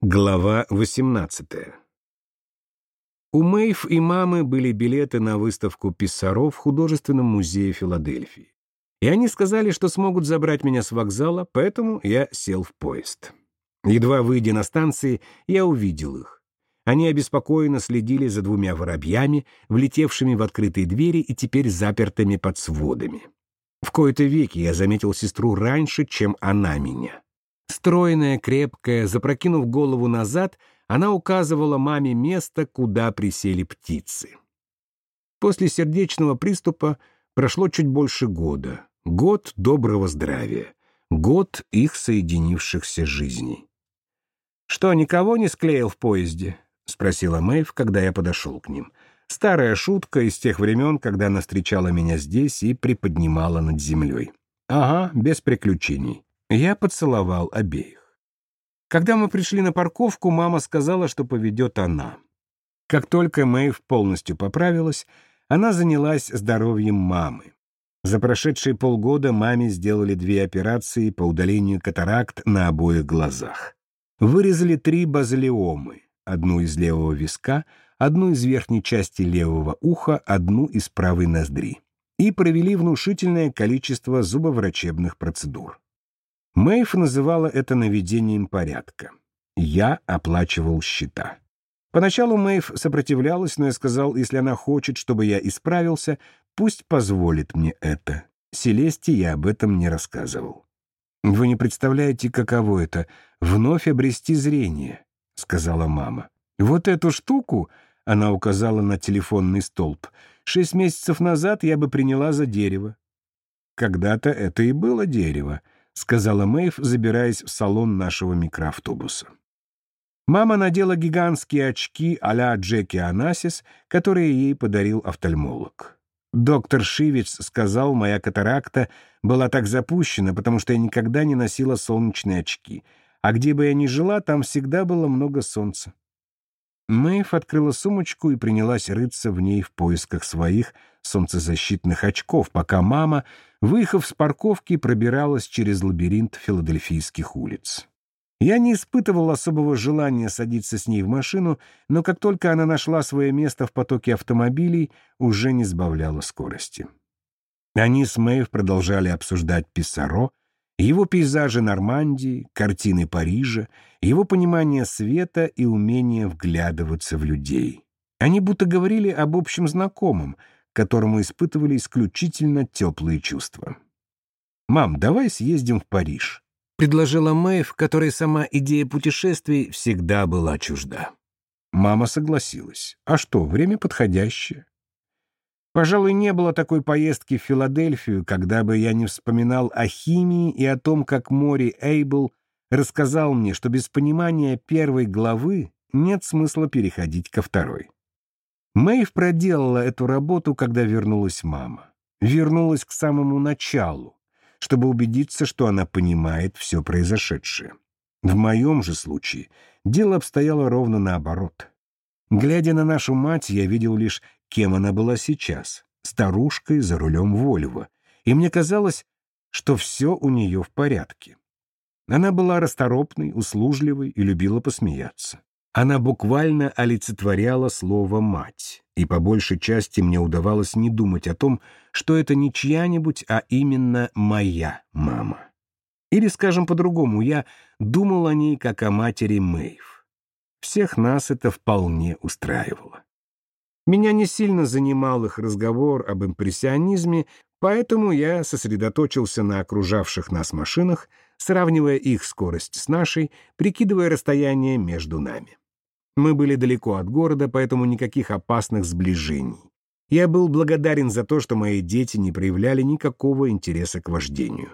Глава 18 У Мэйв и мамы были билеты на выставку Писсаро в художественном музее Филадельфии. И они сказали, что смогут забрать меня с вокзала, поэтому я сел в поезд. Едва выйдя на станции, я увидел их. Они обеспокоенно следили за двумя воробьями, влетевшими в открытые двери и теперь запертыми под сводами. В кои-то веки я заметил сестру раньше, чем она меня. Стройная, крепкая, запрокинув голову назад, она указывала маме место, куда присели птицы. После сердечного приступа прошло чуть больше года. Год доброго здравия. Год их соединившихся жизней. «Что, никого не склеил в поезде?» — спросила Мэйв, когда я подошел к ним. Старая шутка из тех времен, когда она встречала меня здесь и приподнимала над землей. «Ага, без приключений». Я поцеловал обеих. Когда мы пришли на парковку, мама сказала, что поведет она. Как только Мэйв полностью поправилась, она занялась здоровьем мамы. За прошедшие полгода маме сделали две операции по удалению катаракт на обоих глазах. Вырезали три базилиомы, одну из левого виска, одну из верхней части левого уха, одну из правой ноздри, и провели внушительное количество зубоврачебных процедур. Мэйв называла это наведением порядка. Я оплачивал счета. Поначалу Мэйв сопротивлялась, но я сказал, если она хочет, чтобы я исправился, пусть позволит мне это. Селесте я об этом не рассказывал. «Вы не представляете, каково это — вновь обрести зрение», — сказала мама. «Вот эту штуку», — она указала на телефонный столб, «шесть месяцев назад я бы приняла за дерево». Когда-то это и было дерево —— сказала Мэйв, забираясь в салон нашего микроавтобуса. Мама надела гигантские очки а-ля Джеки Анасис, которые ей подарил офтальмолог. Доктор Шивец сказал, моя катаракта была так запущена, потому что я никогда не носила солнечные очки, а где бы я ни жила, там всегда было много солнца. Мэйв открыла сумочку и принялась рыться в ней в поисках своих солнцезащитных очков, пока мама, выехав с парковки, пробиралась через лабиринт филадельфийских улиц. Я не испытывал особого желания садиться с ней в машину, но как только она нашла свое место в потоке автомобилей, уже не сбавляла скорости. Они с Мэйв продолжали обсуждать Писсаро, его пейзажи Нормандии, картины Парижа, его понимание света и умение вглядываться в людей. Они будто говорили об общем знакомом, которому испытывали исключительно теплые чувства. «Мам, давай съездим в Париж», — предложила Мэйв, которой сама идея путешествий всегда была чужда. Мама согласилась. «А что, время подходящее?» Пожалуй, не было такой поездки в Филадельфию, когда бы я не вспоминал о химии и о том, как Мори Эйбл рассказал мне, что без понимания первой главы нет смысла переходить ко второй. Мэйв проделала эту работу, когда вернулась мама. Вернулась к самому началу, чтобы убедиться, что она понимает все произошедшее. В моем же случае дело обстояло ровно наоборот. Глядя на нашу мать, я видел лишь кем она была сейчас, старушкой за рулем Вольво, и мне казалось, что все у нее в порядке. Она была расторопной, услужливой и любила посмеяться. Она буквально олицетворяла слово «мать», и по большей части мне удавалось не думать о том, что это не чья-нибудь, а именно моя мама. Или, скажем по-другому, я думал о ней как о матери Мэйв. Всех нас это вполне устраивало. Меня не сильно занимал их разговор об импрессионизме, поэтому я сосредоточился на окружавших нас машинах, сравнивая их скорость с нашей, прикидывая расстояние между нами. Мы были далеко от города, поэтому никаких опасных сближений. Я был благодарен за то, что мои дети не проявляли никакого интереса к вождению.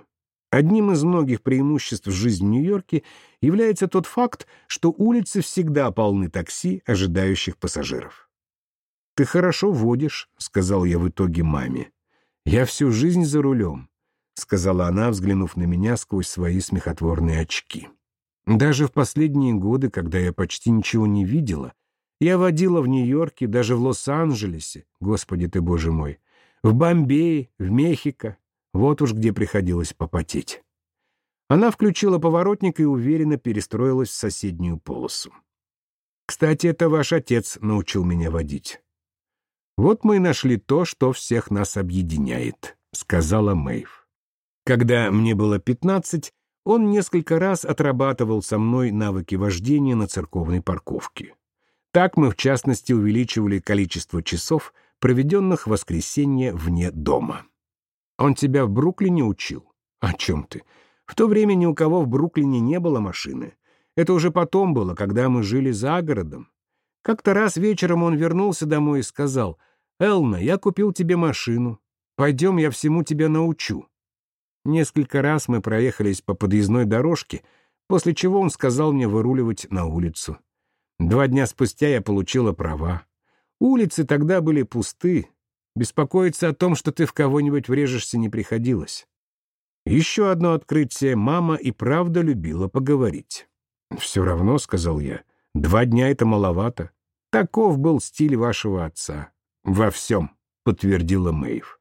Одним из многих преимуществ жизни в Нью-Йорке является тот факт, что улицы всегда полны такси, ожидающих пассажиров. «Ты хорошо водишь», — сказал я в итоге маме. «Я всю жизнь за рулем», — сказала она, взглянув на меня сквозь свои смехотворные очки. «Даже в последние годы, когда я почти ничего не видела, я водила в Нью-Йорке, даже в Лос-Анджелесе, господи ты, боже мой, в Бомбее, в Мехико, вот уж где приходилось попотеть». Она включила поворотник и уверенно перестроилась в соседнюю полосу. «Кстати, это ваш отец научил меня водить». «Вот мы и нашли то, что всех нас объединяет», — сказала Мэйв. Когда мне было пятнадцать, он несколько раз отрабатывал со мной навыки вождения на церковной парковке. Так мы, в частности, увеличивали количество часов, проведенных в воскресенье вне дома. Он тебя в Бруклине учил? О чем ты? В то время ни у кого в Бруклине не было машины. Это уже потом было, когда мы жили за городом. Как-то раз вечером он вернулся домой и сказал, «Элна, я купил тебе машину. Пойдем, я всему тебя научу». Несколько раз мы проехались по подъездной дорожке, после чего он сказал мне выруливать на улицу. Два дня спустя я получила права. Улицы тогда были пусты. Беспокоиться о том, что ты в кого-нибудь врежешься, не приходилось. Еще одно открытие. Мама и правда любила поговорить. «Все равно», — сказал я, — «два дня — это маловато. Таков был стиль вашего отца». «Во всем», — подтвердила Мэйв.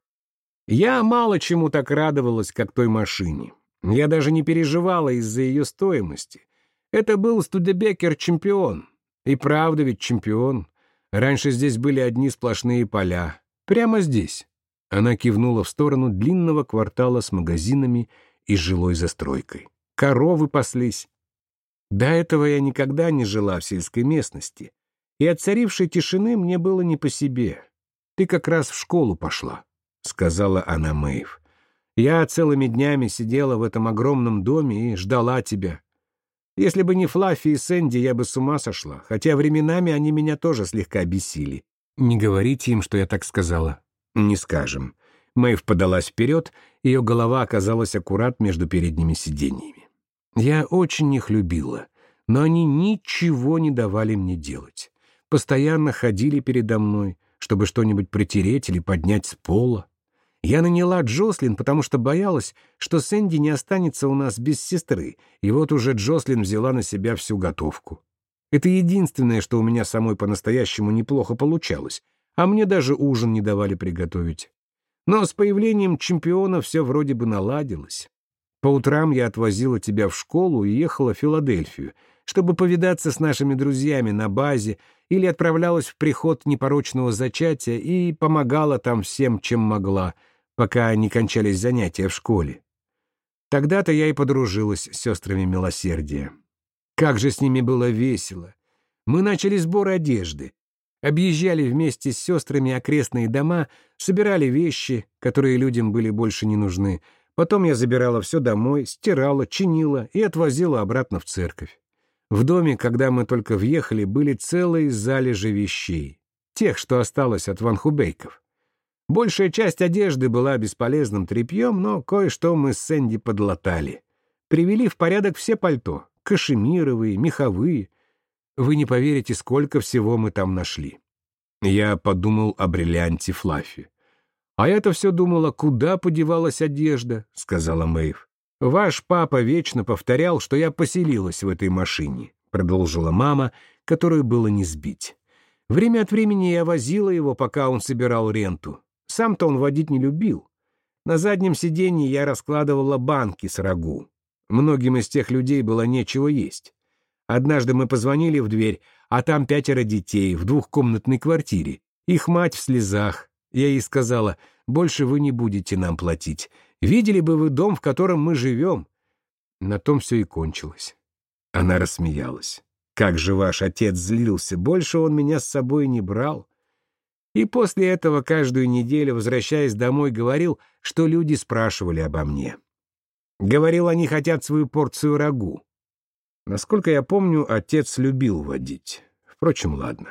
Я мало чему так радовалась, как той машине. Я даже не переживала из-за ее стоимости. Это был Студебекер-чемпион. И правда ведь чемпион. Раньше здесь были одни сплошные поля. Прямо здесь. Она кивнула в сторону длинного квартала с магазинами и жилой застройкой. Коровы паслись. До этого я никогда не жила в сельской местности. И от царившей тишины мне было не по себе. Ты как раз в школу пошла. — сказала она Мэйв. «Я целыми днями сидела в этом огромном доме и ждала тебя. Если бы не Флаффи и Сэнди, я бы с ума сошла, хотя временами они меня тоже слегка бесили. Не говорите им, что я так сказала». «Не скажем». Мэйв подалась вперед, ее голова оказалась аккурат между передними сиденьями. «Я очень их любила, но они ничего не давали мне делать. Постоянно ходили передо мной, чтобы что-нибудь притереть или поднять с пола. Я наняла Джослин, потому что боялась, что Сэнди не останется у нас без сестры, и вот уже Джослин взяла на себя всю готовку. Это единственное, что у меня самой по-настоящему неплохо получалось, а мне даже ужин не давали приготовить. Но с появлением чемпиона все вроде бы наладилось. По утрам я отвозила тебя в школу и ехала в Филадельфию, чтобы повидаться с нашими друзьями на базе или отправлялась в приход непорочного зачатия и помогала там всем, чем могла — пока не кончались занятия в школе. Тогда-то я и подружилась с сестрами милосердия. Как же с ними было весело! Мы начали сбор одежды, объезжали вместе с сестрами окрестные дома, собирали вещи, которые людям были больше не нужны. Потом я забирала все домой, стирала, чинила и отвозила обратно в церковь. В доме, когда мы только въехали, были целые залежи вещей, тех, что осталось от ванхубейков. Большая часть одежды была бесполезным тряпьем, но кое-что мы с Сэнди подлатали. Привели в порядок все пальто, кашемировые, меховые. Вы не поверите, сколько всего мы там нашли. Я подумал о бриллианте Флаффи. «А я-то все думала, куда подевалась одежда», — сказала Мэйв. «Ваш папа вечно повторял, что я поселилась в этой машине», — продолжила мама, которую было не сбить. «Время от времени я возила его, пока он собирал ренту. Сам-то он водить не любил. На заднем сиденье я раскладывала банки с рагу. Многим из тех людей было нечего есть. Однажды мы позвонили в дверь, а там пятеро детей в двухкомнатной квартире. Их мать в слезах. Я ей сказала, больше вы не будете нам платить. Видели бы вы дом, в котором мы живем. На том все и кончилось. Она рассмеялась. Как же ваш отец злился, больше он меня с собой не брал. И после этого каждую неделю, возвращаясь домой, говорил, что люди спрашивали обо мне. Говорил, они хотят свою порцию рагу. Насколько я помню, отец любил водить. Впрочем, ладно.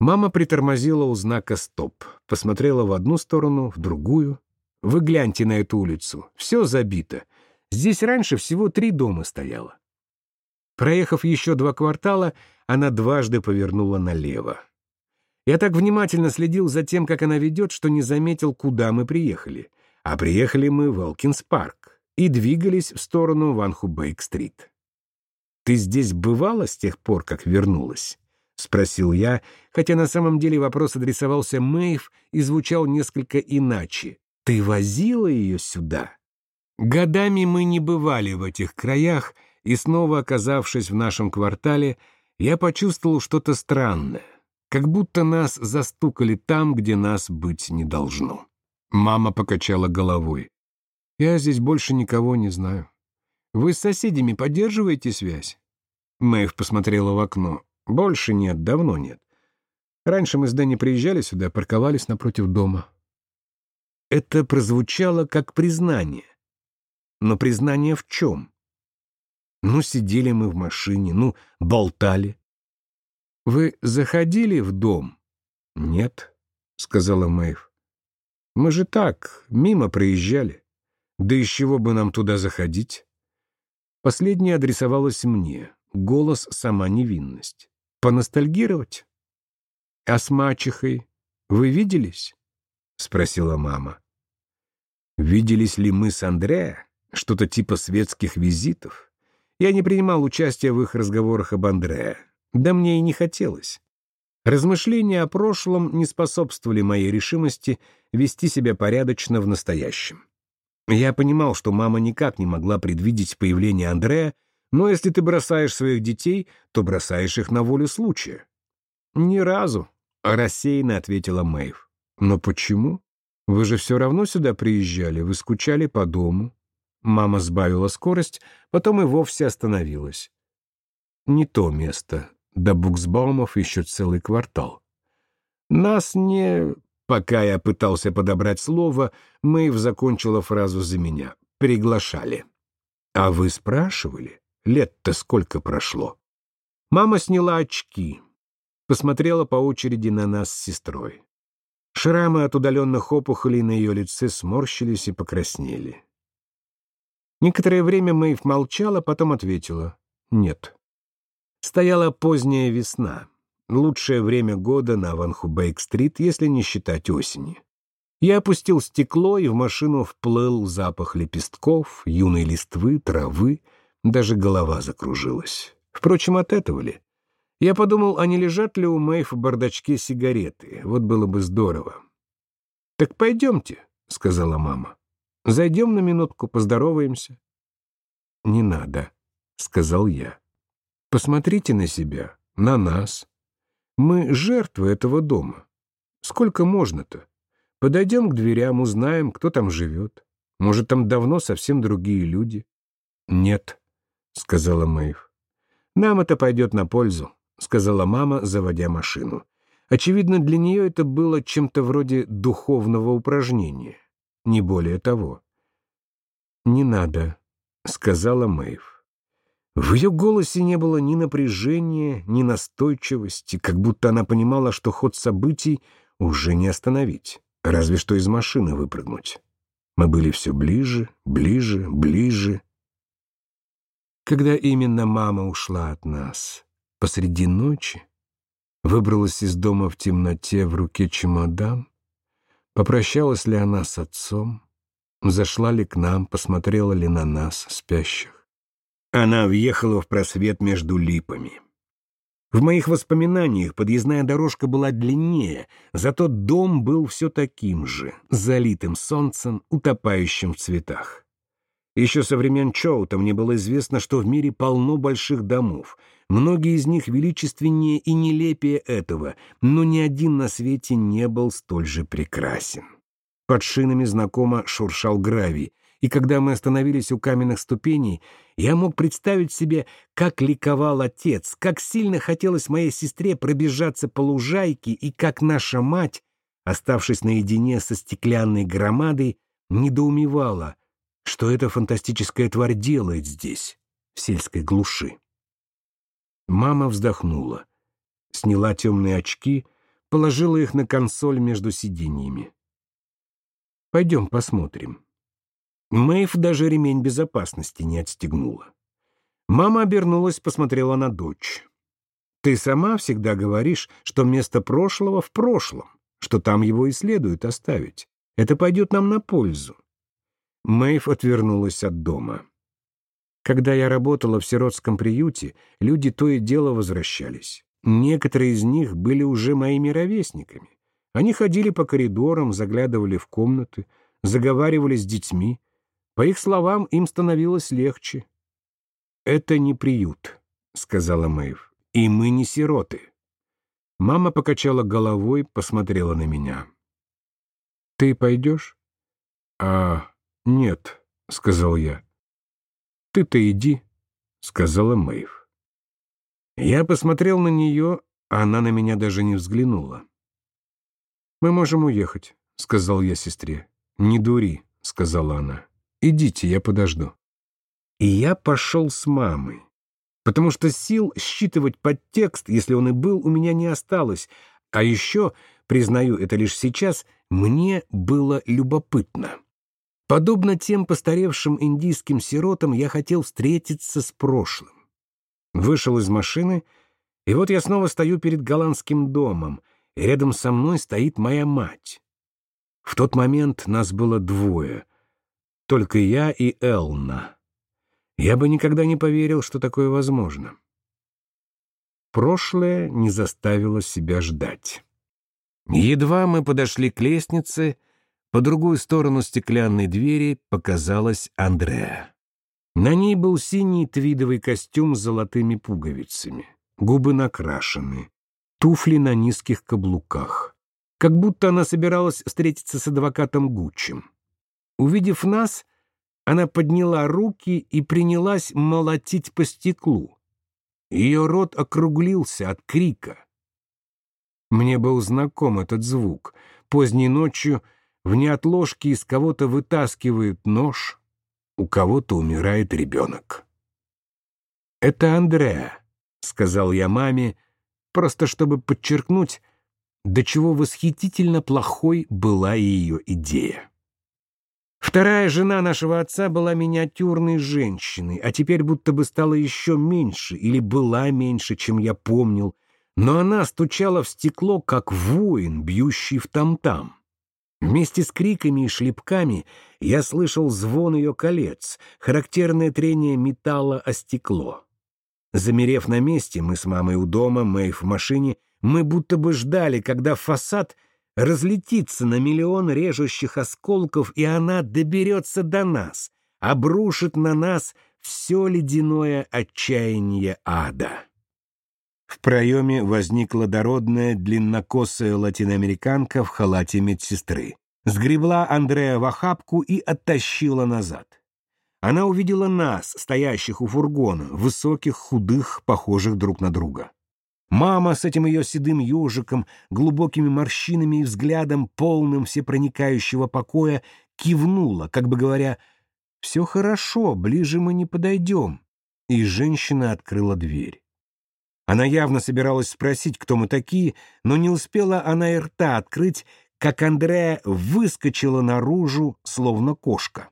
Мама притормозила у знака «Стоп», посмотрела в одну сторону, в другую. «Вы гляньте на эту улицу. Все забито. Здесь раньше всего три дома стояло». Проехав еще два квартала, она дважды повернула налево. Я так внимательно следил за тем, как она ведет, что не заметил, куда мы приехали. А приехали мы в Элкинс-парк и двигались в сторону Ванху-Бейк-стрит. «Ты здесь бывала с тех пор, как вернулась?» — спросил я, хотя на самом деле вопрос адресовался Мэйв и звучал несколько иначе. «Ты возила ее сюда?» Годами мы не бывали в этих краях, и снова оказавшись в нашем квартале, я почувствовал что-то странное, как будто нас застукали там, где нас быть не должно. Мама покачала головой. «Я здесь больше никого не знаю. Вы с соседями поддерживаете связь?» Мэйв посмотрела в окно. «Больше нет, давно нет. Раньше мы с Дэнни приезжали сюда, парковались напротив дома». Это прозвучало как признание. Но признание в чем? Ну, сидели мы в машине, ну, болтали. «Вы заходили в дом?» «Нет», — сказала Мэйв. «Мы же так, мимо проезжали. Да из чего бы нам туда заходить?» Последняя адресовалась мне. Голос — сама невинность. «Поностальгировать?» «А с мачехой вы виделись?» — спросила мама. «Виделись ли мы с Андреа? Что-то типа светских визитов?» Я не принимал участия в их разговорах об Андреа. Да мне и не хотелось. Размышления о прошлом не способствовали моей решимости вести себя порядочно в настоящем. Я понимал, что мама никак не могла предвидеть появление Андрея, но если ты бросаешь своих детей, то бросаешь их на волю случая. «Ни разу», — рассеянно ответила Мэйв. «Но почему? Вы же все равно сюда приезжали, вы скучали по дому». Мама сбавила скорость, потом и вовсе остановилась. Не то место. До Буксбаумов еще целый квартал. Нас не... Пока я пытался подобрать слово, Мэйв закончила фразу за меня. Приглашали. А вы спрашивали? Лет-то сколько прошло? Мама сняла очки. Посмотрела по очереди на нас с сестрой. Шрамы от удаленных опухолей на ее лице сморщились и покраснели. Некоторое время Мэйв молчала, потом ответила «нет». Стояла поздняя весна, лучшее время года на Ванхубейк-стрит, если не считать осени. Я опустил стекло, и в машину вплыл запах лепестков, юной листвы, травы, даже голова закружилась. Впрочем, от этого ли? Я подумал, а не лежат ли у Мэйв в бардачке сигареты? Вот было бы здорово. «Так пойдемте», — сказала мама. Зайдем на минутку, поздороваемся». «Не надо», — сказал я. «Посмотрите на себя, на нас. Мы жертвы этого дома. Сколько можно-то? Подойдем к дверям, узнаем, кто там живет. Может, там давно совсем другие люди?» «Нет», — сказала Мэйв. «Нам это пойдет на пользу», — сказала мама, заводя машину. Очевидно, для нее это было чем-то вроде духовного упражнения не более того. «Не надо», — сказала Мэйв. В ее голосе не было ни напряжения, ни настойчивости, как будто она понимала, что ход событий уже не остановить, разве что из машины выпрыгнуть. Мы были все ближе, ближе, ближе. Когда именно мама ушла от нас? Посреди ночи? Выбралась из дома в темноте в руке чемодан? Попрощалась ли она с отцом? Зашла ли к нам, посмотрела ли на нас, спящих? Она въехала в просвет между липами. В моих воспоминаниях подъездная дорожка была длиннее, зато дом был все таким же, залитым солнцем, утопающим в цветах. Еще со времен Чоута мне было известно, что в мире полно больших домов. Многие из них величественнее и нелепее этого, но ни один на свете не был столь же прекрасен. Под шинами знакомо шуршал гравий, и когда мы остановились у каменных ступеней, я мог представить себе, как ликовал отец, как сильно хотелось моей сестре пробежаться по лужайке, и как наша мать, оставшись наедине со стеклянной громадой, недоумевала — что эта фантастическая тварь делает здесь, в сельской глуши. Мама вздохнула, сняла темные очки, положила их на консоль между сиденьями. «Пойдем посмотрим». Мэйв даже ремень безопасности не отстегнула. Мама обернулась, посмотрела на дочь. «Ты сама всегда говоришь, что место прошлого в прошлом, что там его и следует оставить. Это пойдет нам на пользу. Мэйв отвернулась от дома. Когда я работала в сиротском приюте, люди то и дело возвращались. Некоторые из них были уже моими ровесниками. Они ходили по коридорам, заглядывали в комнаты, заговаривали с детьми. По их словам, им становилось легче. «Это не приют», — сказала Мэйв, — «и мы не сироты». Мама покачала головой, посмотрела на меня. «Ты пойдешь?» «А, нет», — сказал я. «Ты-то иди», — сказала Мэйв. Я посмотрел на нее, а она на меня даже не взглянула. «Мы можем уехать», — сказал я сестре. «Не дури», — сказала она. «Идите, я подожду». И я пошел с мамой, потому что сил считывать подтекст, если он и был, у меня не осталось. А еще, признаю это лишь сейчас, мне было любопытно. Подобно тем постаревшим индийским сиротам, я хотел встретиться с прошлым. Вышел из машины, и вот я снова стою перед голландским домом, и рядом со мной стоит моя мать. В тот момент нас было двое, только я и Элна. Я бы никогда не поверил, что такое возможно. Прошлое не заставило себя ждать. Едва мы подошли к лестнице, по другую сторону стеклянной двери показалась Андреа. На ней был синий твидовый костюм с золотыми пуговицами, губы накрашены, туфли на низких каблуках. Как будто она собиралась встретиться с адвокатом Гуччем. Увидев нас, она подняла руки и принялась молотить по стеклу. Ее рот округлился от крика. Мне был знаком этот звук. Поздней ночью в неотложке из кого-то вытаскивают нож, у кого-то умирает ребенок. «Это Андреа», — сказал я маме, просто чтобы подчеркнуть, до чего восхитительно плохой была ее идея. Вторая жена нашего отца была миниатюрной женщиной, а теперь будто бы стала еще меньше или была меньше, чем я помнил, но она стучала в стекло, как воин, бьющий в там-там. Вместе с криками и шлепками я слышал звон ее колец, характерное трение металла о стекло. Замерев на месте, мы с мамой у дома, Мэйв в машине, мы будто бы ждали, когда фасад разлетится на миллион режущих осколков, и она доберется до нас, обрушит на нас все ледяное отчаяние ада. В проеме возникла дородная, длиннокосая латиноамериканка в халате медсестры. Сгребла Андрея в охапку и оттащила назад. Она увидела нас, стоящих у фургона, высоких, худых, похожих друг на друга. Мама с этим ее седым ежиком, глубокими морщинами и взглядом, полным всепроникающего покоя, кивнула, как бы говоря, «Все хорошо, ближе мы не подойдем». И женщина открыла дверь. Она явно собиралась спросить, кто мы такие, но не успела она и рта открыть, как Андрея выскочила наружу, словно кошка.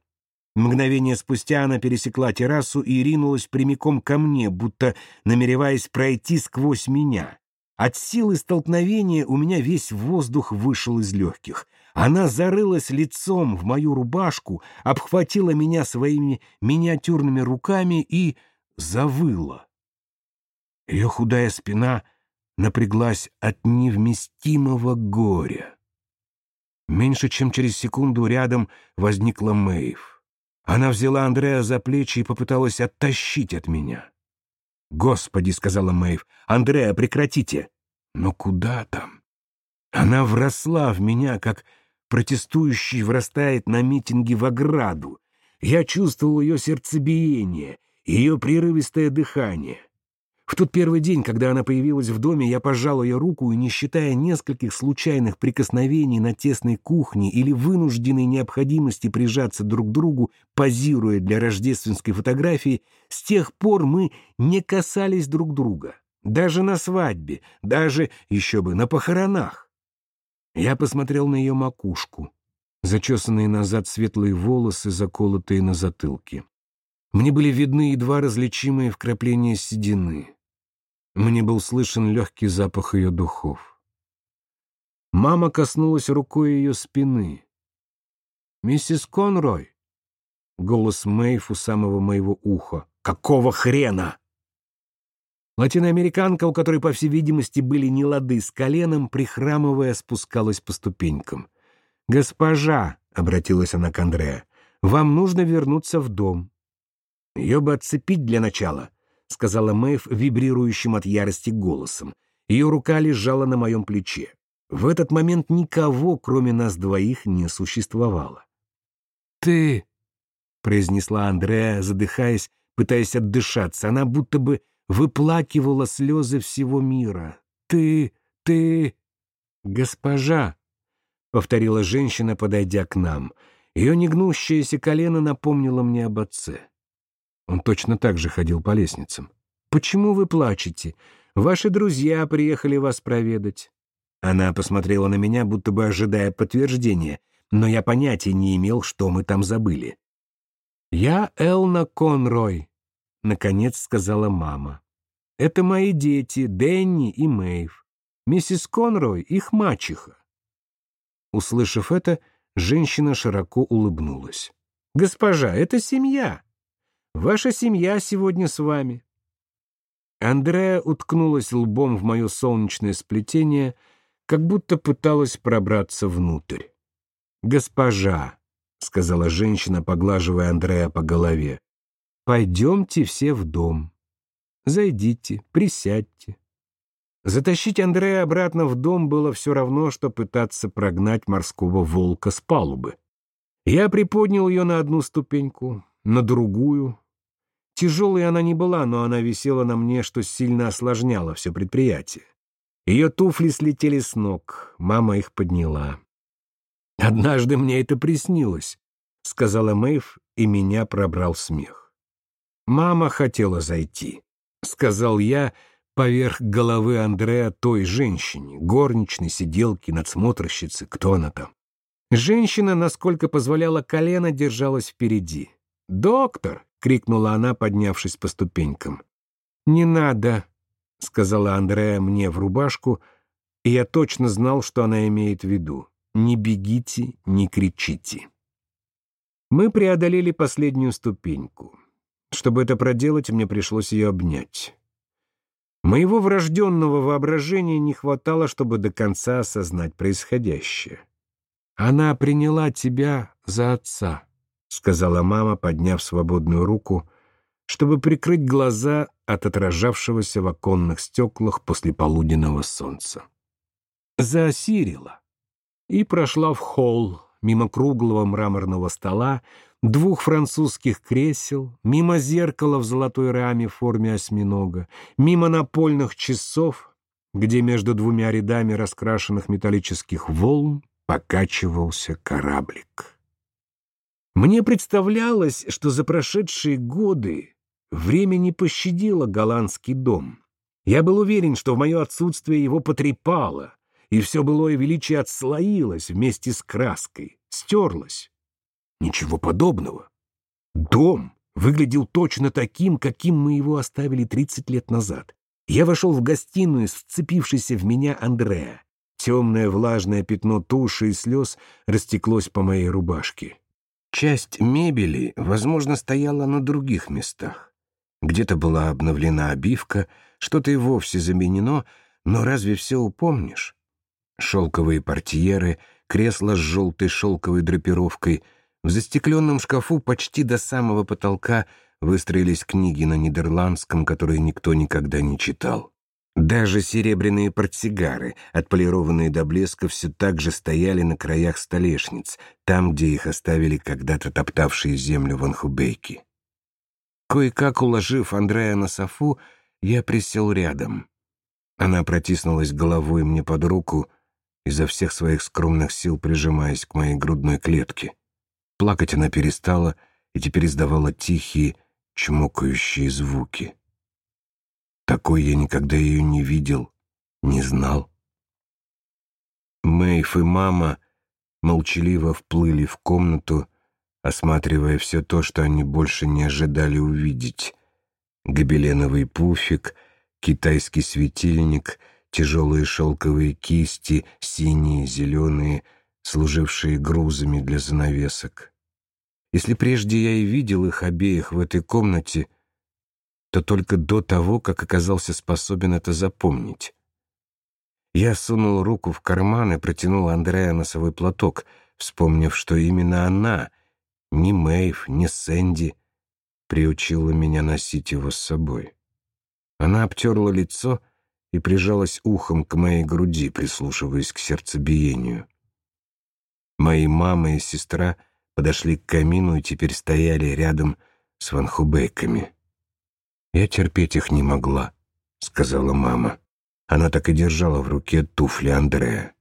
Мгновение спустя она пересекла террасу и ринулась прямиком ко мне, будто намереваясь пройти сквозь меня. От силы столкновения у меня весь воздух вышел из легких. Она зарылась лицом в мою рубашку, обхватила меня своими миниатюрными руками и завыла. Ее худая спина напряглась от невместимого горя. Меньше чем через секунду рядом возникла Мэйв. Она взяла Андрея за плечи и попыталась оттащить от меня. «Господи!» — сказала Мэйв. «Андрея, прекратите!» «Но куда там?» Она вросла в меня, как протестующий врастает на митинге в ограду. Я чувствовал ее сердцебиение, ее прерывистое дыхание. В тот первый день, когда она появилась в доме, я пожал ее руку и, не считая нескольких случайных прикосновений на тесной кухне или вынужденной необходимости прижаться друг к другу, позируя для рождественской фотографии, с тех пор мы не касались друг друга. Даже на свадьбе, даже, еще бы, на похоронах. Я посмотрел на ее макушку, зачесанные назад светлые волосы, заколотые на затылке. Мне были видны едва различимые вкрапления седины. Мне был слышен легкий запах ее духов. Мама коснулась рукой ее спины. «Миссис Конрой!» Голос Мэйф у самого моего уха. «Какого хрена?» Латиноамериканка, у которой, по всей видимости, были нелады с коленом, прихрамывая, спускалась по ступенькам. «Госпожа!» — обратилась она к Андреа. Вам нужно вернуться в дом». «Ее бы отцепить для начала», — сказала Мэйв вибрирующим от ярости голосом. Ее рука лежала на моем плече. В этот момент никого, кроме нас двоих, не существовало. «Ты...» — произнесла Андреа, задыхаясь, пытаясь отдышаться. Она будто бы выплакивала слезы всего мира. «Ты... ты...» «Госпожа», — повторила женщина, подойдя к нам. Ее негнущееся колено напомнило мне об отце. Он точно так же ходил по лестницам. «Почему вы плачете? Ваши друзья приехали вас проведать». Она посмотрела на меня, будто бы ожидая подтверждения, но я понятия не имел, что мы там забыли. «Я Элна Конрой», — наконец сказала мама. «Это мои дети, Дэнни и Мэйв. Миссис Конрой — их мачеха». Услышав это, женщина широко улыбнулась. «Госпожа, это семья. Ваша семья сегодня с вами». Андреа уткнулась лбом в мое солнечное сплетение, как будто пыталась пробраться внутрь. «Госпожа», — сказала женщина, поглаживая Андрея по голове. «Пойдемте все в дом. Зайдите, присядьте». Затащить Андрея обратно в дом было все равно, что пытаться прогнать морского волка с палубы. Я приподнял ее на одну ступеньку, на другую. Тяжелой она не была, но она висела на мне, что сильно осложняло все предприятие. Ее туфли слетели с ног, мама их подняла. «Однажды мне это приснилось», — сказала Мэйв, и меня пробрал смех. «Мама хотела зайти», — сказал я поверх головы Андрея той женщине, горничной, сиделки, надсмотрщицы, кто она там. Женщина, насколько позволяла колено, держалась впереди. «Доктор!» — крикнула она, поднявшись по ступенькам. «Не надо», — сказала Андрея мне в рубашку, и я точно знал, что она имеет в виду. Не бегите, не кричите. Мы преодолели последнюю ступеньку. Чтобы это проделать, мне пришлось ее обнять. Моего врожденного воображения не хватало, чтобы до конца осознать происходящее. «Она приняла тебя за отца», — сказала мама, подняв свободную руку, чтобы прикрыть глаза от отражавшегося в оконных стеклах после полуденного солнца. «За Сирила и прошла в холл, мимо круглого мраморного стола, двух французских кресел, мимо зеркала в золотой раме в форме осьминога, мимо напольных часов, где между двумя рядами раскрашенных металлических волн покачивался кораблик. Мне представлялось, что за прошедшие годы время не пощадило голландский дом. Я был уверен, что в мое отсутствие его потрепало, и все былое величие отслоилось вместе с краской, стерлось. Ничего подобного. Дом выглядел точно таким, каким мы его оставили 30 лет назад. Я вошел в гостиную с вцепившейся в меня Андреа. Темное влажное пятно туши и слез растеклось по моей рубашке. Часть мебели, возможно, стояла на других местах. Где-то была обновлена обивка, что-то и вовсе заменено, но разве все упомнишь? шелковые портьеры, кресло с желтой шелковой драпировкой. В застекленном шкафу почти до самого потолка выстроились книги на нидерландском, которые никто никогда не читал. Даже серебряные портсигары, отполированные до блеска, все так же стояли на краях столешниц, там, где их оставили когда-то топтавшие землю ванхубейки. Кое-как уложив Андрея на софу, я присел рядом. Она протиснулась головой мне под руку — изо всех своих скромных сил прижимаясь к моей грудной клетке. Плакать она перестала и теперь издавала тихие, чмокающие звуки. Такой я никогда ее не видел, не знал. Мэйф и мама молчаливо вплыли в комнату, осматривая все то, что они больше не ожидали увидеть. Гобеленовый пуфик, китайский светильник — тяжелые шелковые кисти, синие, зеленые, служившие грузами для занавесок. Если прежде я и видел их обеих в этой комнате, то только до того, как оказался способен это запомнить. Я сунул руку в карман и протянул Андрея носовой платок, вспомнив, что именно она ни Мэйв, ни Сэнди приучила меня носить его с собой. Она обтерла лицо и прижалась ухом к моей груди, прислушиваясь к сердцебиению. Мои мама и сестра подошли к камину и теперь стояли рядом с ванхубейками. «Я терпеть их не могла», — сказала мама. Она так и держала в руке туфли Андрея.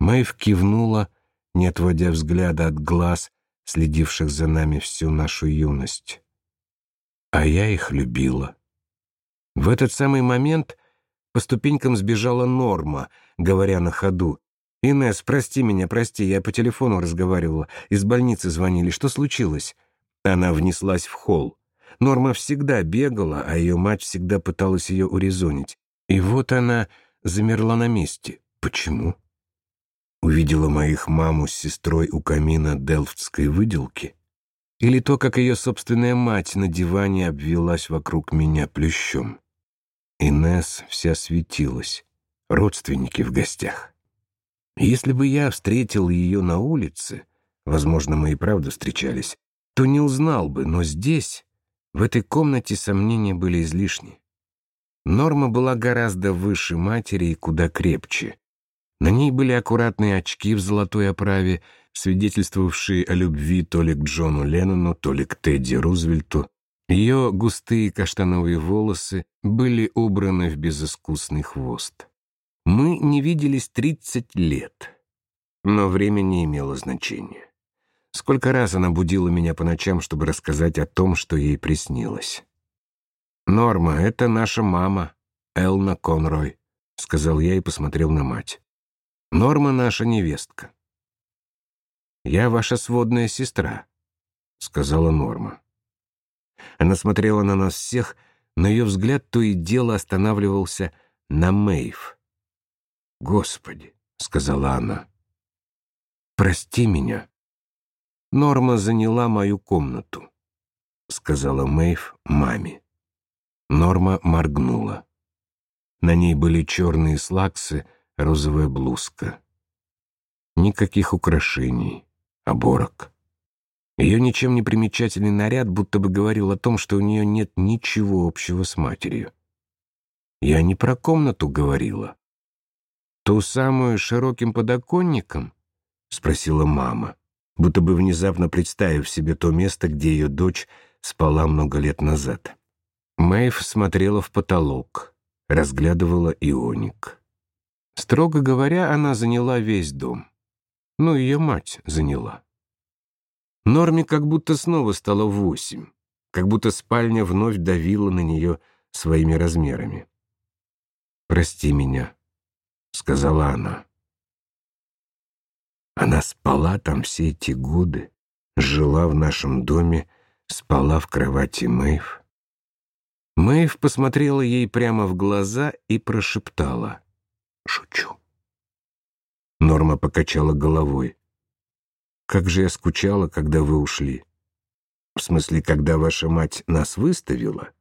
Мэйв кивнула, не отводя взгляда от глаз, следивших за нами всю нашу юность. А я их любила. В этот самый момент по ступенькам сбежала Норма, говоря на ходу. «Инесс, прости меня, прости, я по телефону разговаривала. Из больницы звонили. Что случилось?» Она внеслась в холл. Норма всегда бегала, а ее мать всегда пыталась ее урезонить. И вот она замерла на месте. Почему? Увидела моих маму с сестрой у камина делфтской выделки? Или то, как ее собственная мать на диване обвелась вокруг меня плющом? Инес вся светилась. Родственники в гостях. Если бы я встретил ее на улице, возможно, мы и правда встречались, то не узнал бы, но здесь, в этой комнате, сомнения были излишни. Норма была гораздо выше матери и куда крепче. На ней были аккуратные очки в золотой оправе, свидетельствовавшие о любви то ли к Джону Леннону, то ли к Тедди Рузвельту, ее густые каштановые волосы были убраны в безыскусный хвост. Мы не виделись тридцать лет, но время не имело значения. Сколько раз она будила меня по ночам, чтобы рассказать о том, что ей приснилось. «Норма, это наша мама, Элна Конрой», — сказал я и посмотрел на мать. «Норма наша невестка». «Я ваша сводная сестра», — сказала Норма. Она смотрела на нас всех, но ее взгляд то и дело останавливался на Мэйв. «Господи!» — сказала она. «Прости меня». Норма заняла мою комнату, — сказала Мэйв маме. Норма моргнула. На ней были черные слаксы, розовая блузка. Никаких украшений, оборок. Ее ничем не примечательный наряд будто бы говорил о том, что у нее нет ничего общего с матерью. Я не про комнату говорила. «Ту самую с широким подоконником?» — спросила мама, будто бы внезапно представив себе то место, где ее дочь спала много лет назад. Мэйв смотрела в потолок, разглядывала ионик. Строго говоря, она заняла весь дом. Ну, ее мать заняла. Норме как будто снова стало восемь, как будто спальня вновь давила на нее своими размерами. «Прости меня», — сказала она. Она спала там все эти годы, жила в нашем доме, спала в кровати Мэйв. Мэйв посмотрела ей прямо в глаза и прошептала «Шучу». Норма покачала головой. Как же я скучала, когда вы ушли. В смысле, когда ваша мать нас выставила?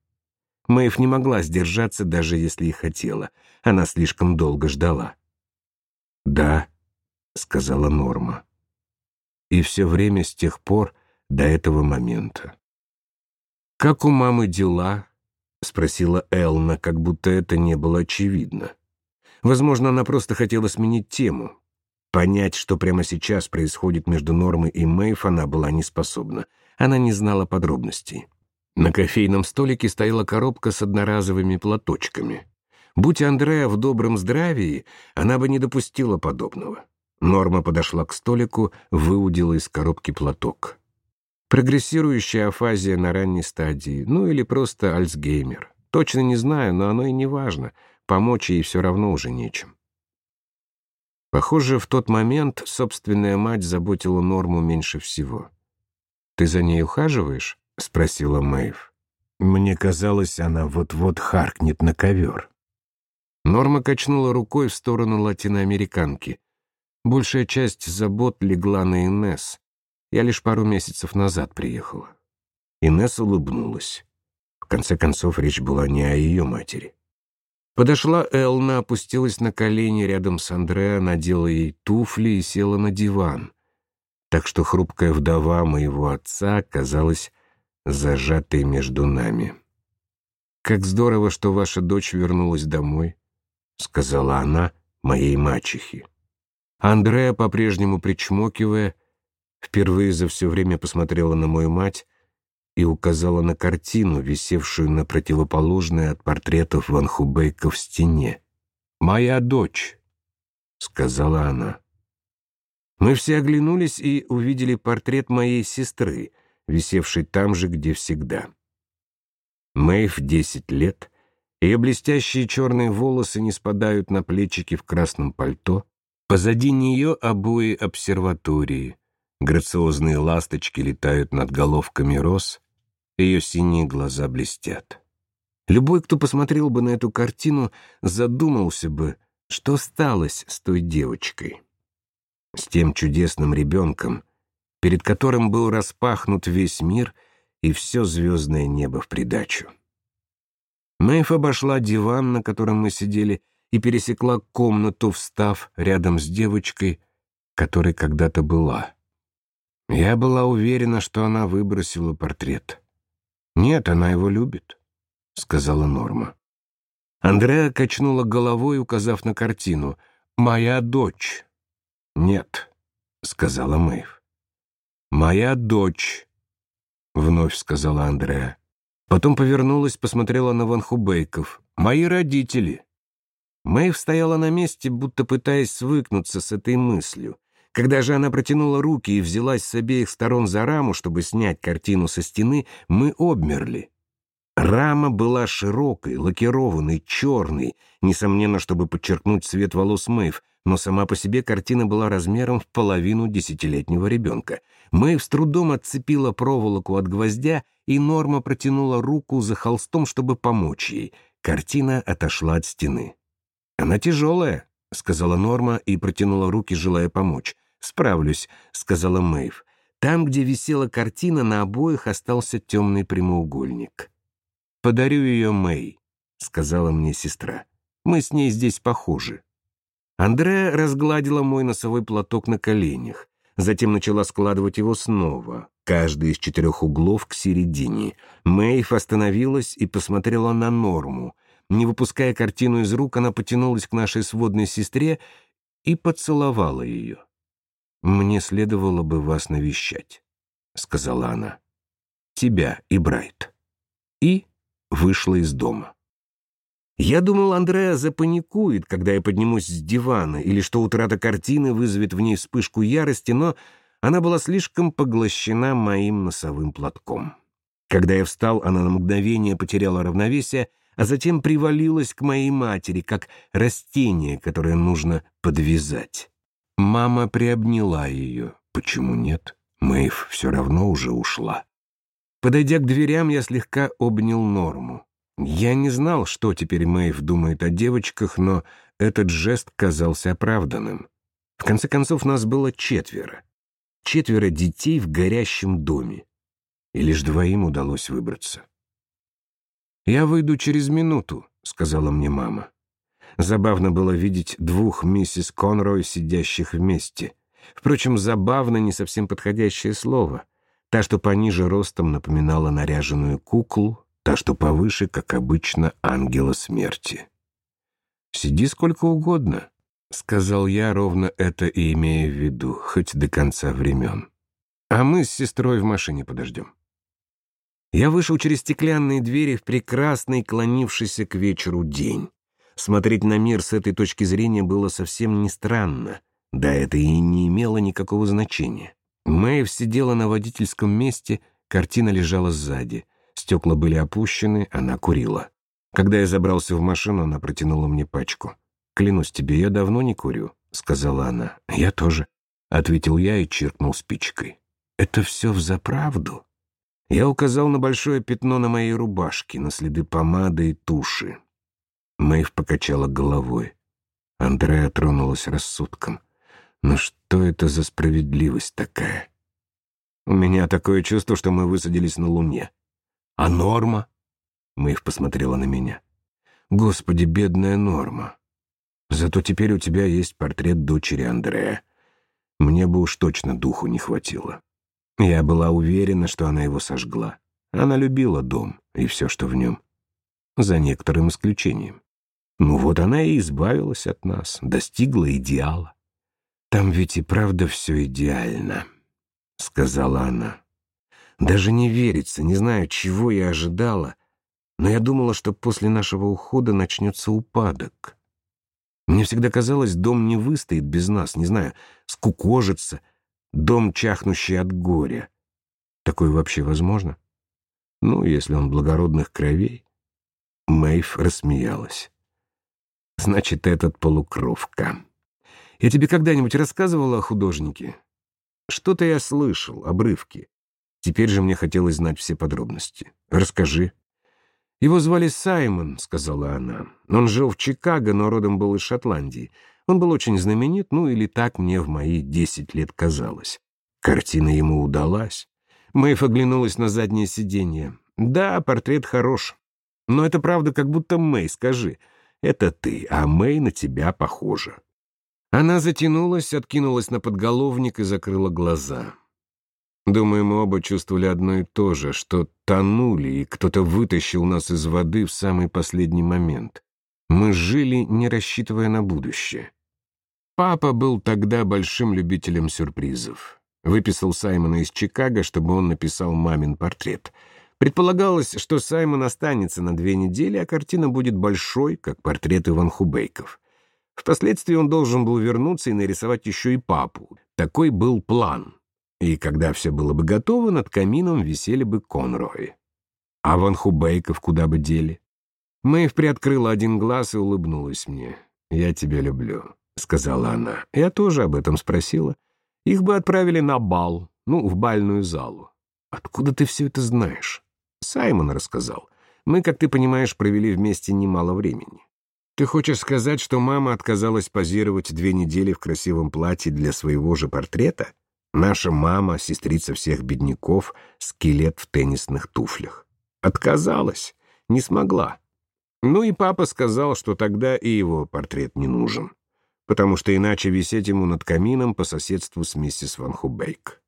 Мэйв не могла сдержаться, даже если и хотела. Она слишком долго ждала. «Да», — сказала Норма. И все время с тех пор до этого момента. «Как у мамы дела?» — спросила Элна, как будто это не было очевидно. Возможно, она просто хотела сменить тему, Понять, что прямо сейчас происходит между Нормой и Мэйв, она была не способна. Она не знала подробностей. На кофейном столике стояла коробка с одноразовыми платочками. Будь Андреа в добром здравии, она бы не допустила подобного. Норма подошла к столику, выудила из коробки платок. Прогрессирующая афазия на ранней стадии, ну или просто Альцгеймер. Точно не знаю, но оно и не важно. Помочь ей все равно уже нечем. Похоже, в тот момент собственная мать заботила Норму меньше всего. «Ты за ней ухаживаешь?» — спросила Мэйв. Мне казалось, она вот-вот харкнет на ковер. Норма качнула рукой в сторону латиноамериканки. Большая часть забот легла на Инесс. Я лишь пару месяцев назад приехала. Инесс улыбнулась. В конце концов, речь была не о ее матери. Подошла Элна, опустилась на колени рядом с Андреа, надела ей туфли и села на диван. так что хрупкая вдова моего отца оказалась зажатой между нами. «Как здорово, что ваша дочь вернулась домой», — сказала она моей мачехе. Андрея, по-прежнему причмокивая, впервые за все время посмотрела на мою мать и указала на картину, висевшую на противоположной от портретов Ван Хубейка в стене. «Моя дочь», — сказала она. Мы все оглянулись и увидели портрет моей сестры, висевший там же, где всегда. Мэйв десять лет, ее блестящие черные волосы не спадают на плечики в красном пальто, Позади нее обои обсерватории. Грациозные ласточки летают над головками роз, ее синие глаза блестят. Любой, кто посмотрел бы на эту картину, задумался бы, что сталось с той девочкой. С тем чудесным ребенком, перед которым был распахнут весь мир и все звездное небо в придачу. Мэйв обошла диван, на котором мы сидели, и пересекла комнату, встав рядом с девочкой, которой когда-то была. Я была уверена, что она выбросила портрет. «Нет, она его любит», — сказала Норма. Андреа качнула головой, указав на картину. «Моя дочь». «Нет», — сказала Мэйв. «Моя дочь», — вновь сказала Андреа. Потом повернулась, посмотрела на Ван Хубейков. «Мои родители». Мэйв стояла на месте, будто пытаясь свыкнуться с этой мыслью. Когда же она протянула руки и взялась с обеих сторон за раму, чтобы снять картину со стены, мы обмерли. Рама была широкой, лакированной, черной, несомненно, чтобы подчеркнуть цвет волос Мэйв, но сама по себе картина была размером в половину десятилетнего ребенка. Мэйв с трудом отцепила проволоку от гвоздя, и Норма протянула руку за холстом, чтобы помочь ей. Картина отошла от стены. «Она тяжелая», — сказала Норма и протянула руки, желая помочь. «Справлюсь», — сказала Мэйв. Там, где висела картина, на обоих остался темный прямоугольник. «Подарю ее Мэй», — сказала мне сестра. «Мы с ней здесь похожи». Андреа разгладила мой носовой платок на коленях, затем начала складывать его снова, каждый из четырех углов к середине. Мэйв остановилась и посмотрела на Норму, не выпуская картину из рук, она потянулась к нашей сводной сестре и поцеловала ее. «Мне следовало бы вас навещать», — сказала она. «Тебя и Брайт». И вышла из дома. Я думал, Андреа запаникует, когда я поднимусь с дивана, или что утрата картины вызовет в ней вспышку ярости, но она была слишком поглощена моим носовым платком. Когда я встал, она на мгновение потеряла равновесие — а затем привалилась к моей матери, как растение, которое нужно подвязать. Мама приобняла ее. Почему нет? Мэйв все равно уже ушла. Подойдя к дверям, я слегка обнял Норму. Я не знал, что теперь Мэйв думает о девочках, но этот жест казался оправданным. В конце концов, нас было четверо. Четверо детей в горящем доме. И лишь двоим удалось выбраться. «Я выйду через минуту», — сказала мне мама. Забавно было видеть двух миссис Конрой, сидящих вместе. Впрочем, забавно — не совсем подходящее слово. Та, что пониже ростом, напоминала наряженную куклу, та, что повыше, как обычно, ангела смерти. «Сиди сколько угодно», — сказал я, ровно это и имея в виду, хоть до конца времен. «А мы с сестрой в машине подождем». Я вышел через стеклянные двери в прекрасный, клонившийся к вечеру день. Смотреть на мир с этой точки зрения было совсем не странно. Да это и не имело никакого значения. Мэйв сидела на водительском месте, картина лежала сзади. Стекла были опущены, она курила. Когда я забрался в машину, она протянула мне пачку. «Клянусь тебе, я давно не курю», — сказала она. «Я тоже», — ответил я и чиркнул спичкой. «Это все взаправду?» Я указал на большое пятно на моей рубашке, на следы помады и туши. Мэйв покачала головой. Андрея тронулась рассудком. Но что это за справедливость такая? У меня такое чувство, что мы высадились на Луне. А Норма? Мэйв посмотрела на меня. Господи, бедная Норма. Зато теперь у тебя есть портрет дочери Андрея. Мне бы уж точно духу не хватило. Я была уверена, что она его сожгла. Она любила дом и все, что в нем. За некоторым исключением. Ну вот она и избавилась от нас, достигла идеала. «Там ведь и правда все идеально», — сказала она. «Даже не верится, не знаю, чего я ожидала, но я думала, что после нашего ухода начнется упадок. Мне всегда казалось, дом не выстоит без нас, не знаю, скукожится, дом, чахнущий от горя. Такое вообще возможно? Ну, если он благородных кровей. Мэйв рассмеялась. Значит, этот полукровка. Я тебе когда-нибудь рассказывала о художнике? Что-то я слышал, обрывки. Теперь же мне хотелось знать все подробности. Расскажи. «Его звали Саймон», — сказала она. «Он жил в Чикаго, но родом был из Шотландии. Он был очень знаменит, ну или так мне в мои десять лет казалось. Картина ему удалась. Мэйф оглянулась на заднее сиденье. «Да, портрет хорош. Но это правда, как будто Мэй, скажи. Это ты, а Мэй на тебя похожа». Она затянулась, откинулась на подголовник и закрыла глаза. Думаю, мы оба чувствовали одно и то же, что тонули, и кто-то вытащил нас из воды в самый последний момент. Мы жили, не рассчитывая на будущее. Папа был тогда большим любителем сюрпризов. Выписал Саймона из Чикаго, чтобы он написал мамин портрет. Предполагалось, что Саймон останется на две недели, а картина будет большой, как портрет Иван Хубейков. Впоследствии он должен был вернуться и нарисовать еще и папу. Такой был план. И когда все было бы готово, над камином висели бы конрои. А Ван Хубейков куда бы дели? Мэйв приоткрыла один глаз и улыбнулась мне. «Я тебя люблю», — сказала она. Я тоже об этом спросила. Их бы отправили на бал, ну, в бальную залу. «Откуда ты все это знаешь?» Саймон рассказал. «Мы, как ты понимаешь, провели вместе немало времени. Ты хочешь сказать, что мама отказалась позировать две недели в красивом платье для своего же портрета?» Наша мама, сестрица всех бедняков, скелет в теннисных туфлях. Отказалась, не смогла. Ну и папа сказал, что тогда и его портрет не нужен, потому что иначе висеть ему над камином по соседству с миссис Ван Хубейк.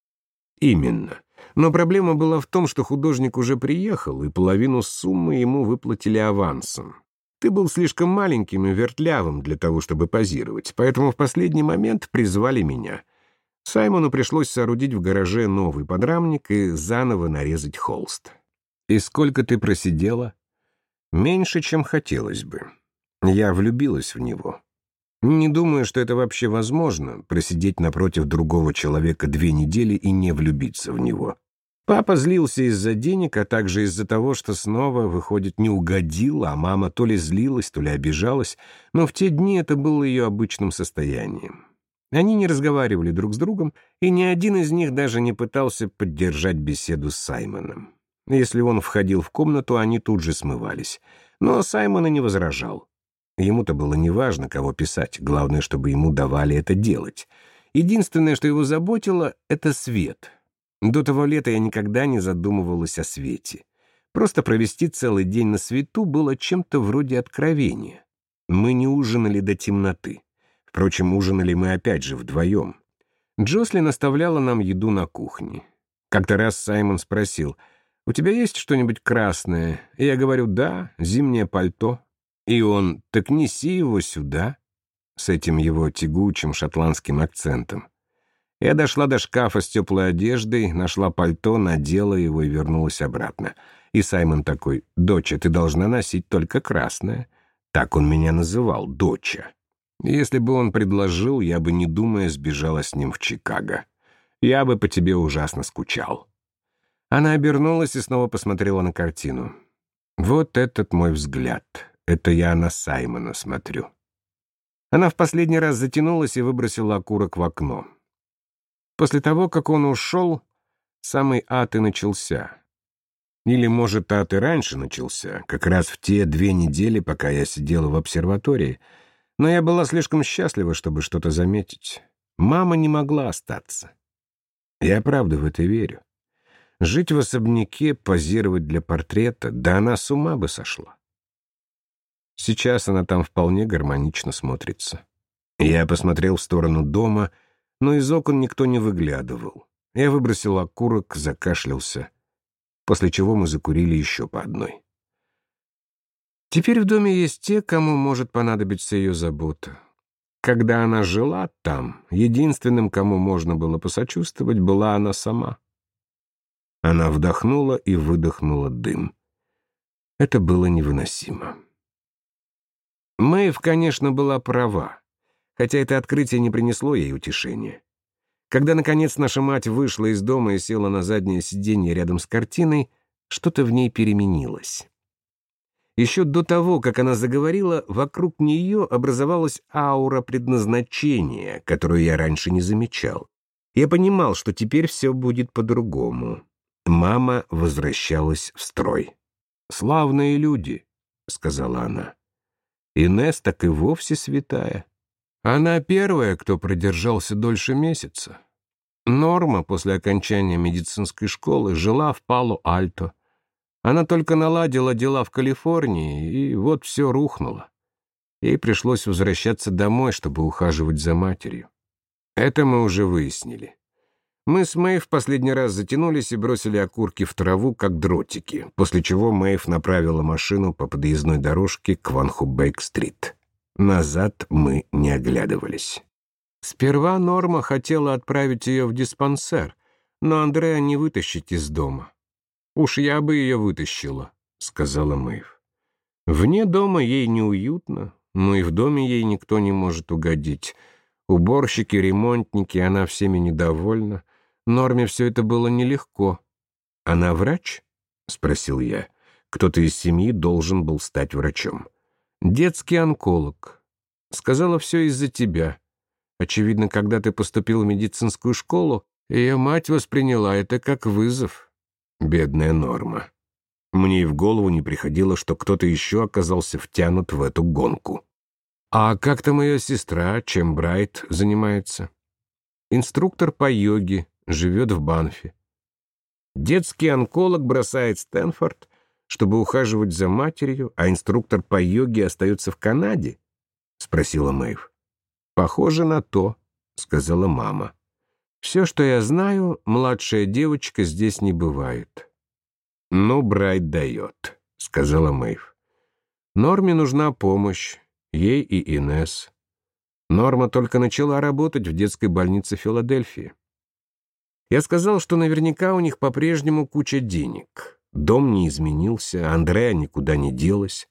Именно. Но проблема была в том, что художник уже приехал, и половину суммы ему выплатили авансом. Ты был слишком маленьким и вертлявым для того, чтобы позировать, поэтому в последний момент призвали меня — Саймону пришлось соорудить в гараже новый подрамник и заново нарезать холст. «И сколько ты просидела?» «Меньше, чем хотелось бы. Я влюбилась в него. Не думаю, что это вообще возможно, просидеть напротив другого человека две недели и не влюбиться в него. Папа злился из-за денег, а также из-за того, что снова, выходит, не угодил, а мама то ли злилась, то ли обижалась, но в те дни это было ее обычным состоянием. Они не разговаривали друг с другом, и ни один из них даже не пытался поддержать беседу с Саймоном. Если он входил в комнату, они тут же смывались. Но Саймон и не возражал. Ему-то было неважно, кого писать, главное, чтобы ему давали это делать. Единственное, что его заботило, — это свет. До того лета я никогда не задумывалась о свете. Просто провести целый день на свету было чем-то вроде откровения. Мы не ужинали до темноты. Впрочем, ужинали мы опять же вдвоем. Джослин оставляла нам еду на кухне. Как-то раз Саймон спросил, «У тебя есть что-нибудь красное?» И я говорю, «Да, зимнее пальто». И он, «Так неси его сюда», с этим его тягучим шотландским акцентом. Я дошла до шкафа с теплой одеждой, нашла пальто, надела его и вернулась обратно. И Саймон такой, «Доча, ты должна носить только красное». Так он меня называл, доча. Если бы он предложил, я бы, не думая, сбежала с ним в Чикаго. Я бы по тебе ужасно скучал». Она обернулась и снова посмотрела на картину. «Вот этот мой взгляд. Это я на Саймона смотрю». Она в последний раз затянулась и выбросила окурок в окно. После того, как он ушел, самый ад и начался. Или, может, ад и раньше начался, как раз в те две недели, пока я сидела в обсерватории — но я была слишком счастлива, чтобы что-то заметить. Мама не могла остаться. Я правда в это верю. Жить в особняке, позировать для портрета, да она с ума бы сошла. Сейчас она там вполне гармонично смотрится. Я посмотрел в сторону дома, но из окон никто не выглядывал. Я выбросил окурок, закашлялся, после чего мы закурили еще по одной. Теперь в доме есть те, кому может понадобиться ее забота. Когда она жила там, единственным, кому можно было посочувствовать, была она сама. Она вдохнула и выдохнула дым. Это было невыносимо. Мэйв, конечно, была права, хотя это открытие не принесло ей утешения. Когда, наконец, наша мать вышла из дома и села на заднее сиденье рядом с картиной, что-то в ней переменилось. Еще до того, как она заговорила, вокруг нее образовалась аура предназначения, которую я раньше не замечал. Я понимал, что теперь все будет по-другому. Мама возвращалась в строй. «Славные люди», — сказала она. Инесс так и вовсе святая. Она первая, кто продержался дольше месяца. Норма после окончания медицинской школы жила в Пало-Альто. Она только наладила дела в Калифорнии, и вот все рухнуло. Ей пришлось возвращаться домой, чтобы ухаживать за матерью. Это мы уже выяснили. Мы с Мэйв последний раз затянулись и бросили окурки в траву, как дротики, после чего Мэйв направила машину по подъездной дорожке к Ванхубейк-стрит. Назад мы не оглядывались. Сперва Норма хотела отправить ее в диспансер, но Андрея не вытащить из дома. «Уж я бы ее вытащила», — сказала Мэйв. «Вне дома ей неуютно, но и в доме ей никто не может угодить. Уборщики, ремонтники, она всеми недовольна. Норме все это было нелегко. «Она врач?» — спросил я. Кто-то из семьи должен был стать врачом. «Детский онколог. Сказала все из-за тебя. Очевидно, когда ты поступил в медицинскую школу, ее мать восприняла это как вызов. Бедная Норма. Мне и в голову не приходило, что кто-то еще оказался втянут в эту гонку. А как там ее сестра, чем Брайт занимается? Инструктор по йоге, живет в Банфе. Детский онколог бросает Стэнфорд, чтобы ухаживать за матерью, а инструктор по йоге остается в Канаде? — спросила Мэйв. «Похоже на то», — сказала мама. «Все, что я знаю, младшая девочка здесь не бывает». «Ну, Брайт дает», — сказала Мэйв. «Норме нужна помощь, ей и Инес. Норма только начала работать в детской больнице Филадельфии. Я сказал, что наверняка у них по-прежнему куча денег. Дом не изменился, Андреа никуда не делась.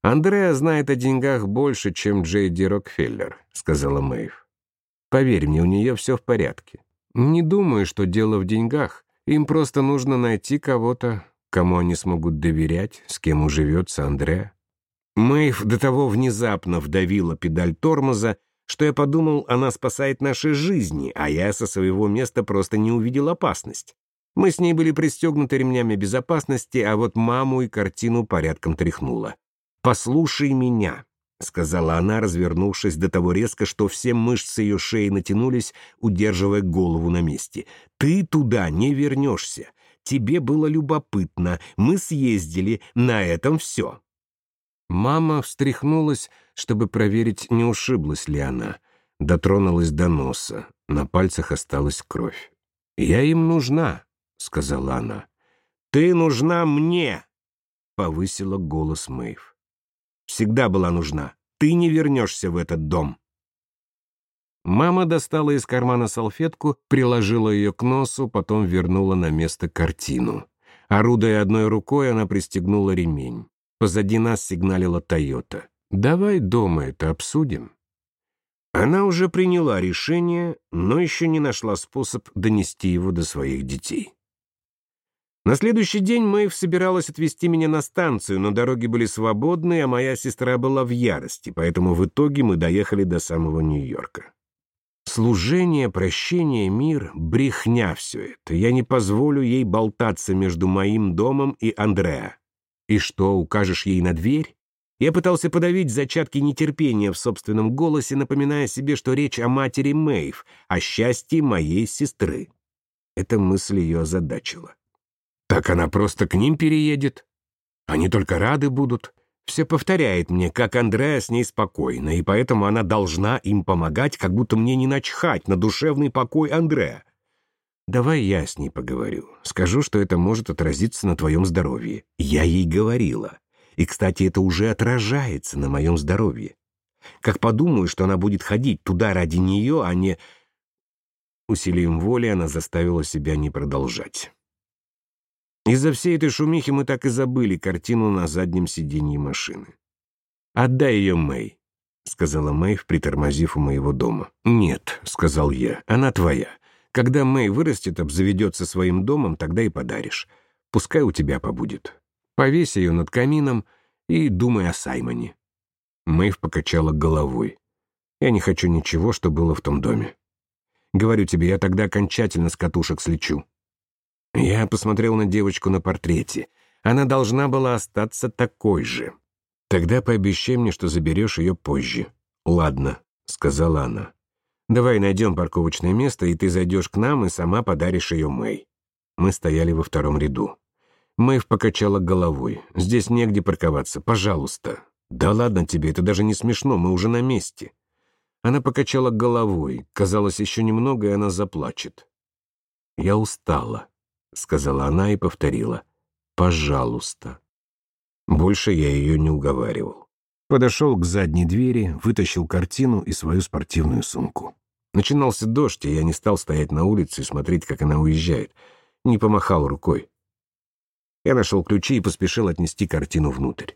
«Андреа знает о деньгах больше, чем Джей Ди Рокфеллер», — сказала Мэйв. «Поверь мне, у нее все в порядке. Не думаю, что дело в деньгах. Им просто нужно найти кого-то, кому они смогут доверять, с кем уживется Андреа». Мэйв до того внезапно вдавила педаль тормоза, что я подумал, она спасает наши жизни, а я со своего места просто не увидел опасность. Мы с ней были пристегнуты ремнями безопасности, а вот маму и картину порядком тряхнула. «Послушай меня», — сказала она, развернувшись до того резко, что все мышцы ее шеи натянулись, удерживая голову на месте. «Ты туда не вернешься. Тебе было любопытно. Мы съездили. На этом все». Мама встряхнулась, чтобы проверить, не ушиблась ли она. Дотронулась до носа. На пальцах осталась кровь. «Я им нужна», — сказала она. «Ты нужна мне», — повысила голос Мэйв. «Всегда была нужна. Ты не вернешься в этот дом». Мама достала из кармана салфетку, приложила ее к носу, потом вернула на место картину. Орудуя одной рукой, она пристегнула ремень. Позади нас сигналила «Тойота». «Давай дома это обсудим». Она уже приняла решение, но еще не нашла способ донести его до своих детей. На следующий день Мэйв собиралась отвезти меня на станцию, но дороги были свободны, а моя сестра была в ярости, поэтому в итоге мы доехали до самого Нью-Йорка. Служение, прощение, мир — брехня все это. Я не позволю ей болтаться между моим домом и Андреа. «И что, укажешь ей на дверь?» Я пытался подавить зачатки нетерпения в собственном голосе, напоминая себе, что речь о матери Мэйв, о счастье моей сестры. Эта мысль ее озадачила. «Так она просто к ним переедет. Они только рады будут. все повторяет мне, как Андреа с ней спокойно, и поэтому она должна им помогать, как будто мне не начхать на душевный покой Андреа. Давай я с ней поговорю. Скажу, что это может отразиться на твоем здоровье. Я ей говорила. И, кстати, это уже отражается на моем здоровье. Как подумаю, что она будет ходить туда ради нее, а не... Усилием воли она заставила себя не продолжать. Из-за всей этой шумихи мы так и забыли картину на заднем сиденье машины. «Отдай ее Мэй», — сказала Мэй, притормозив у моего дома. «Нет», — сказал я, — «она твоя. Когда Мэй вырастет, обзаведется своим домом, тогда и подаришь. Пускай у тебя побудет. Повесь ее над камином и думай о Саймоне». Мэйв покачала головой. «Я не хочу ничего, что было в том доме. Говорю тебе, я тогда окончательно с катушек слечу. Я посмотрел на девочку на портрете. Она должна была остаться такой же. Тогда пообещай мне, что заберешь ее позже. Ладно, сказала она. Давай найдем парковочное место, и ты зайдешь к нам и сама подаришь ее Мэй. Мы стояли во втором ряду. Мэйв покачала головой. «Здесь негде парковаться, пожалуйста». «Да ладно тебе, это даже не смешно, мы уже на месте». Она покачала головой. Казалось, еще немного, и она заплачет. Я устала. — сказала она и повторила. «Пожалуйста». Больше я ее не уговаривал. Подошел к задней двери, вытащил картину и свою спортивную сумку. Начинался дождь, и я не стал стоять на улице и смотреть, как она уезжает. Не помахал рукой. Я нашел ключи и поспешил отнести картину внутрь.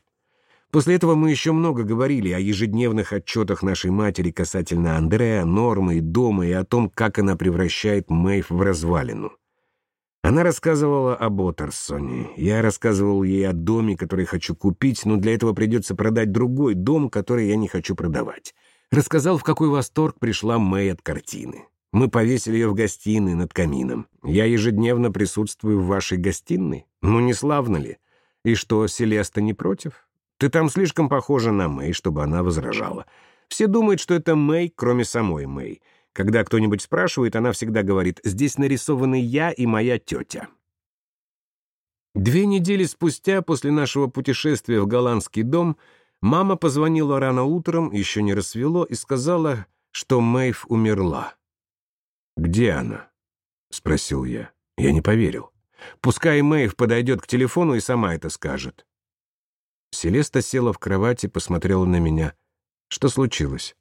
После этого мы еще много говорили о ежедневных отчетах нашей матери касательно Андрея, Нормы и дома, и о том, как она превращает Мэйв в развалину. Она рассказывала об Отерсоне. Я рассказывал ей о доме, который хочу купить, но для этого придется продать другой дом, который я не хочу продавать. Рассказал, в какой восторг пришла Мэй от картины. Мы повесили ее в гостиной над камином. Я ежедневно присутствую в вашей гостиной. Ну, не славно ли? И что, Селеста не против? Ты там слишком похожа на Мэй, чтобы она возражала. Все думают, что это Мэй, кроме самой Мэй. Когда кто-нибудь спрашивает, она всегда говорит «здесь нарисованы я и моя тетя». Две недели спустя, после нашего путешествия в голландский дом, мама позвонила рано утром, еще не рассвело, и сказала, что Мэйв умерла. «Где она?» — спросил я. Я не поверил. Пускай Мэйв подойдет к телефону и сама это скажет. Селеста села в кровати, посмотрела на меня. Что случилось?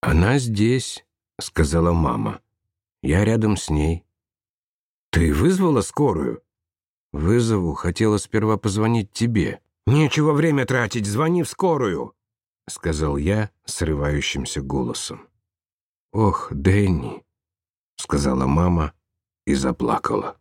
«Она здесь», — сказала мама. «Я рядом с ней». «Ты вызвала скорую?» «Вызову. Хотела сперва позвонить тебе». «Нечего время тратить. Звони в скорую», — сказал я срывающимся голосом. «Ох, Дэнни», — сказала мама и заплакала.